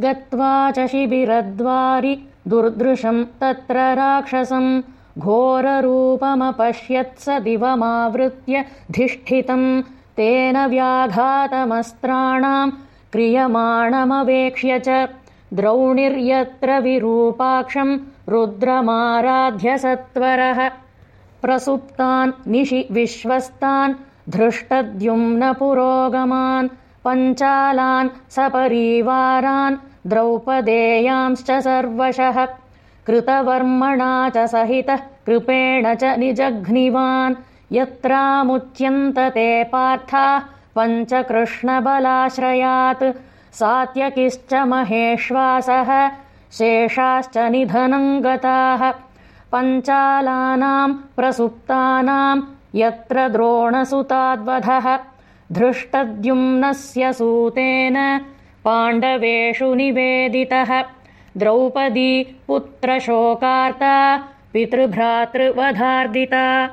गत्वा च शिबिरद्वारि दुर्दृशम् तत्र राक्षसम् घोररूपमपश्यत्स दिवमावृत्य धिष्ठितम् तेन व्याघातमस्त्राणाम् क्रियमाणमवेक्ष्य च द्रौणिर्यत्र विरूपाक्षम् रुद्रमाराध्य सत्वरः प्रसुप्तान् निशि विश्वस्तान् धृष्टद्युम्न पुरोगमान् पञ्चालान् सपरीवारान् द्रौपदेयांश्च सर्वशः कृतवर्मणा च सहितः कृपेण च निजघ्निवान्। यत्रामुच्यन्तते पार्थाः पञ्चकृष्णबलाश्रयात्। सात्यकिश्च महेश्वासः शेषाश्च निधनम् गताः। पञ्चालानाम् प्रसुप्तानाम् यत्र द्रोणसुताद्वधः धृष्टद्युम्नस्य सूतेन पाण्डवेषु निवेदितः। द्रौपदी पुत्रशोकार्ता पितृभ्रातृवधार्दिता।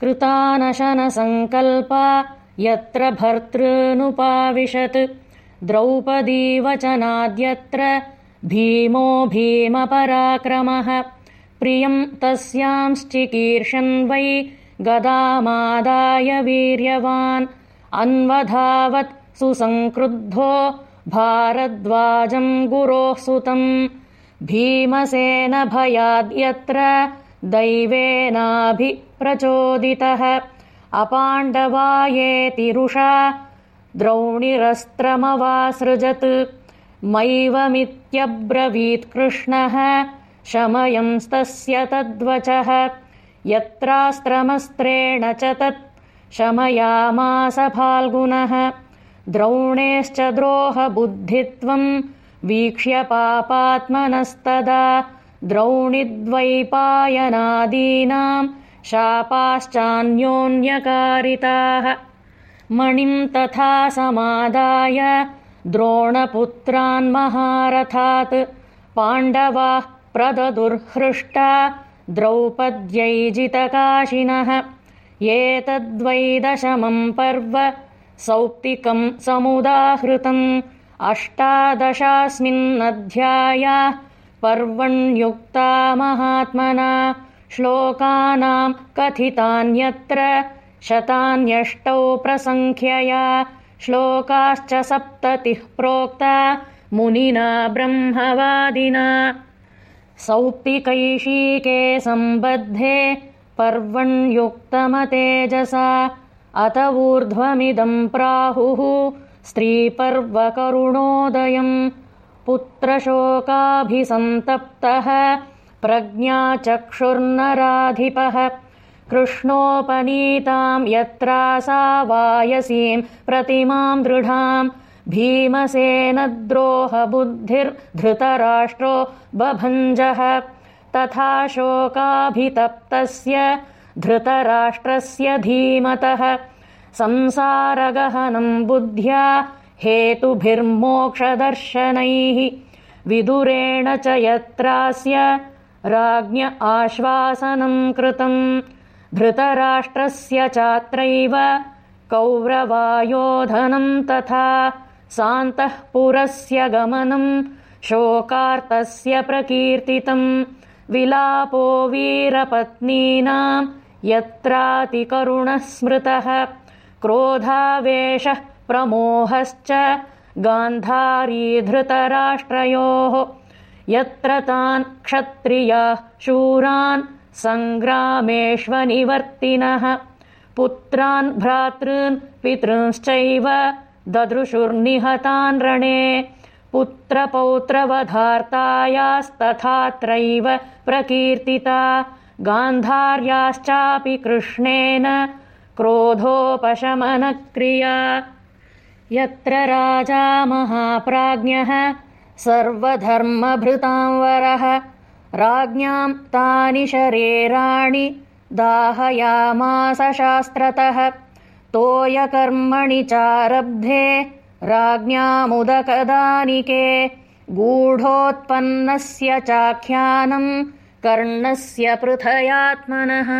कृतानशनसङ्कल्पा यत्र भर्तॄनुपाविशत्। द्रौपदीवचनाद्यत्र भीमो भीमपराक्रमः। प्रियम् तस्यांश्चिकीर्षन् वै गदामादाय वीर्यवान् अन्वधावत् सुसङ्क्रुद्धो भारद्वाजम् गुरोः सुतम्। भीमसेनभयाद्यत्र दैवेनाभिप्रचोदितः। अपाण्डवायेतिरुषा द्रौणिरस्त्रमवासृजत्। मैवमित्यब्रवीत्कृष्णः शमयंस्तस्य तद्वचः। यत्रास्त्रमस्त्रेण च तत् शमयामास फाल्गुनः। द्रोणेश्च द्रोहबुद्धित्वम् वीक्ष्य पापात्मनस्तदा। द्रौणिद्वैपायनादीनाम् शापाश्चान्योन्यकारिताः। मणिम् तथा समादाय द्रोणपुत्रान्महारथात् पाण्डवाः प्रददुर्हृष्टा द्रौपद्यैजितकाशिनः एतद्वै दशमम् पर्व सौप्तिकम् समुदाहृतम् अष्टादशास्मिन्नध्यायाः पर्वण्युक्ता महात्मना श्लोकानाम् कथितान्यत्र शतान्यष्टौ प्रसङ्ख्यया श्लोकाश्च सप्ततिः प्रोक्ता मुनिना ब्रह्मवादिना। सौप्तिकैशीके सम्बद्धे पर्वण्युक्तमतेजसा अत ऊर्ध्वमिदम् प्राहुः स्त्रीपर्वकरुणोदयम् पुत्रशोकाभिसन्तप्तः प्रज्ञाचक्षुर्नराधिपः कृष्णोपनीताम् यत्रासा वायसीम् प्रतिमाम् दृढाम् भीमसेनद्रोहबुद्धिर्धृतराष्ट्रो बभञ्जः तथा शोकाभितप्तस्य धृतराष्ट्रस्य धीमतः। संसारगहनम् बुद्ध्या हेतुभिर्मोक्षदर्शनैः। विदुरेण च यत्रास्य राज्ञ आश्वासनम् कृतम् धृतराष्ट्रस्य चात्रैव कौरवायोधनम् तथा सान्तःपुरस्य गमनम् शोकार्तस्य प्रकीर्तितम् विलापो वीरपत्नीनाम् यत्रातिकरुणः स्मृतः क्रोधावेशः प्रमोहश्च गान्धारीधृतराष्ट्रयोः यत्र तान् क्षत्रियाः शूरान् सङ्ग्रामेष्वनिवर्तिनः पुत्रान् भ्रातॄन् पितृंश्चैव ददृशुर्निहतान् रणे पुत्रपौत्रवधार्तायास्तथात्रैव प्रकीर्तिता। गान्धार्याश्चापि कृष्णेन क्रोधोपशमनक्रिया। यत्र राजा महाप्राज्ञः सर्वधर्मभृतांवरः राज्ञाम् तानि शरीराणि दाहयामास शास्त्रतः तोयकर्मणि चारब्धे राज्ञामुदकदानिके गूढोत्पन्नस्य चाख्यानम् कर्णस्य पृथयात्मनः